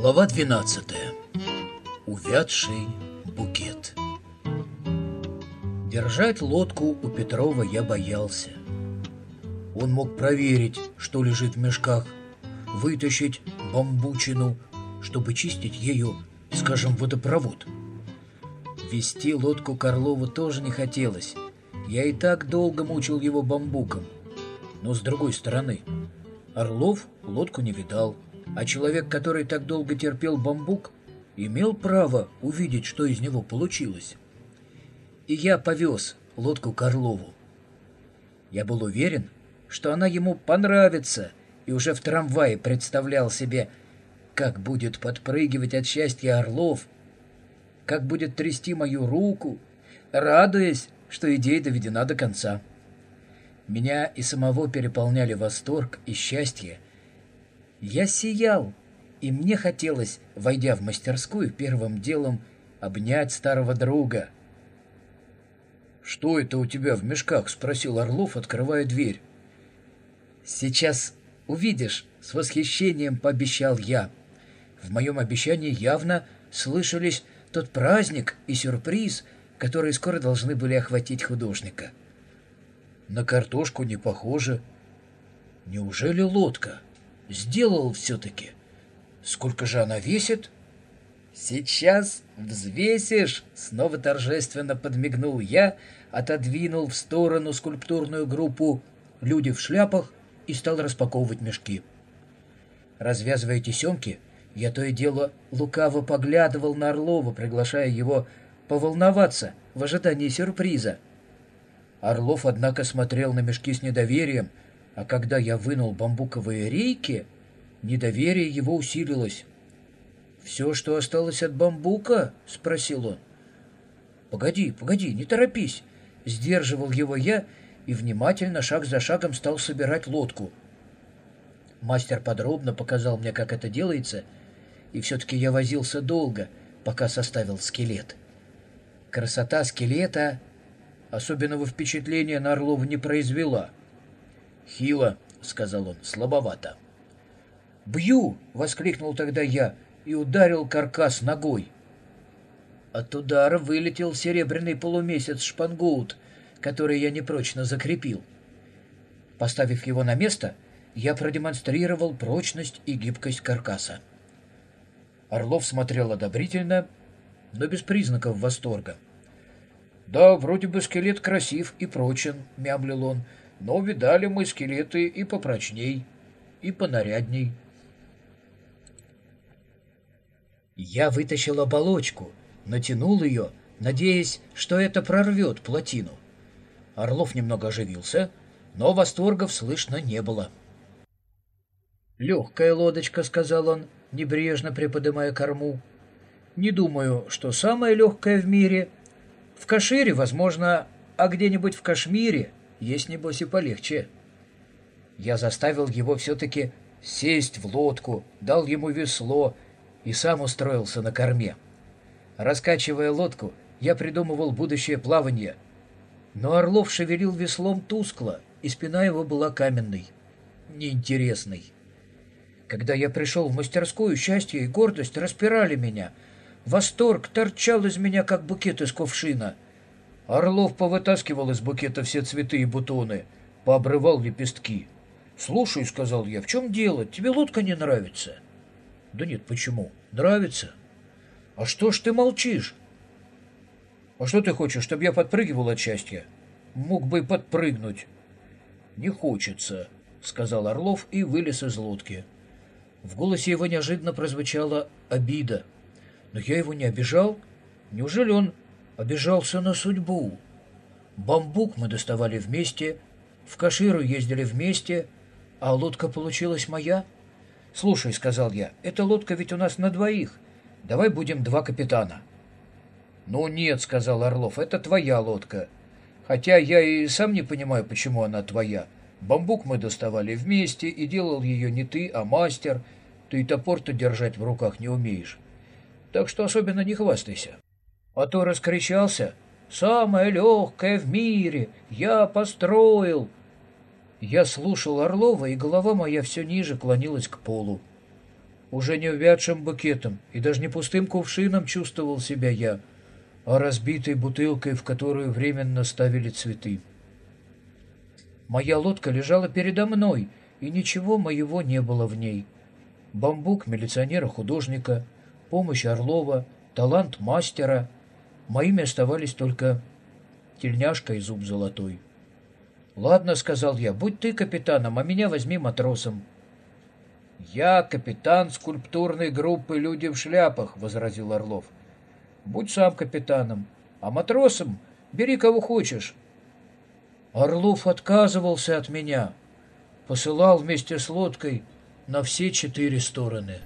Глава 12. Увядший букет. Держать лодку у Петрова я боялся. Он мог проверить, что лежит в мешках, вытащить бамбучину, чтобы чистить ею, скажем, водопровод. Вести лодку Карлову тоже не хотелось. Я и так долго мучил его бамбуком. Но с другой стороны, Орлов лодку не видал, а человек, который так долго терпел бамбук, имел право увидеть, что из него получилось. И я повез лодку Карлову. Я был уверен, что она ему понравится, и уже в трамвае представлял себе, как будет подпрыгивать от счастья Орлов, как будет трясти мою руку, радуясь, что идея доведена до конца. Меня и самого переполняли восторг и счастье. Я сиял, и мне хотелось, войдя в мастерскую, первым делом обнять старого друга. «Что это у тебя в мешках?» — спросил Орлов, открывая дверь. «Сейчас увидишь», — с восхищением пообещал я. В моем обещании явно слышались тот праздник и сюрприз, которые скоро должны были охватить художника. На картошку не похоже. Неужели лодка? Сделал все-таки. Сколько же она весит? Сейчас взвесишь, снова торжественно подмигнул я, отодвинул в сторону скульптурную группу «Люди в шляпах» и стал распаковывать мешки. Развязывая тесемки, я то и дело лукаво поглядывал на Орлова, приглашая его поволноваться в ожидании сюрприза. Орлов, однако, смотрел на мешки с недоверием, а когда я вынул бамбуковые рейки, недоверие его усилилось. «Все, что осталось от бамбука?» — спросил он. «Погоди, погоди, не торопись!» — сдерживал его я и внимательно, шаг за шагом, стал собирать лодку. Мастер подробно показал мне, как это делается, и все-таки я возился долго, пока составил скелет. Красота скелета особенного впечатления на Орлова не произвела. «Хило», — сказал он, — «слабовато». «Бью!» — воскликнул тогда я и ударил каркас ногой. От удара вылетел серебряный полумесяц шпангоут, который я непрочно закрепил. Поставив его на место, я продемонстрировал прочность и гибкость каркаса. Орлов смотрел одобрительно, но без признаков восторга. «Да, вроде бы скелет красив и прочен», — мямлил он, — «но видали мы скелеты и попрочней, и понарядней». Я вытащил оболочку, натянул ее, надеясь, что это прорвет плотину. Орлов немного оживился, но восторгов слышно не было. «Легкая лодочка», — сказал он, небрежно приподнимая корму. «Не думаю, что самая легкая в мире. В Кашире, возможно, а где-нибудь в Кашмире есть, небось, и полегче». Я заставил его все-таки сесть в лодку, дал ему весло и сам устроился на корме. Раскачивая лодку, я придумывал будущее плавание. Но Орлов шевелил веслом тускло, и спина его была каменной, неинтересной. Когда я пришел в мастерскую, счастье и гордость распирали меня. Восторг торчал из меня, как букет из кувшина. Орлов повытаскивал из букета все цветы и бутоны, пообрывал лепестки. «Слушай», — сказал я, — «в чем дело? Тебе лодка не нравится?» «Да нет, почему? Нравится». «А что ж ты молчишь?» «А что ты хочешь, чтобы я подпрыгивал от счастья?» «Мог бы и подпрыгнуть». «Не хочется», — сказал Орлов и вылез из лодки. В голосе его неожиданно прозвучала обида. Но я его не обижал. Неужели он обижался на судьбу? Бамбук мы доставали вместе, в Каширу ездили вместе, а лодка получилась моя. «Слушай», — сказал я, — «эта лодка ведь у нас на двоих. Давай будем два капитана». «Ну нет», — сказал Орлов, — «это твоя лодка. Хотя я и сам не понимаю, почему она твоя. Бамбук мы доставали вместе, и делал ее не ты, а мастер. Ты и топор-то держать в руках не умеешь. Так что особенно не хвастайся. А то раскричался. «Самое легкое в мире! Я построил!» Я слушал Орлова, и голова моя все ниже клонилась к полу. уже не увядшим букетом и даже не пустым кувшином чувствовал себя я, а разбитой бутылкой, в которую временно ставили цветы. Моя лодка лежала передо мной, и ничего моего не было в ней. Бамбук милиционера-художника, помощь Орлова, талант мастера. Моими оставались только тельняшка и зуб золотой. «Ладно», — сказал я, — «будь ты капитаном, а меня возьми матросом». «Я капитан скульптурной группы «Люди в шляпах», — возразил Орлов. «Будь сам капитаном, а матросом бери кого хочешь». Орлов отказывался от меня, посылал вместе с лодкой на все четыре стороны.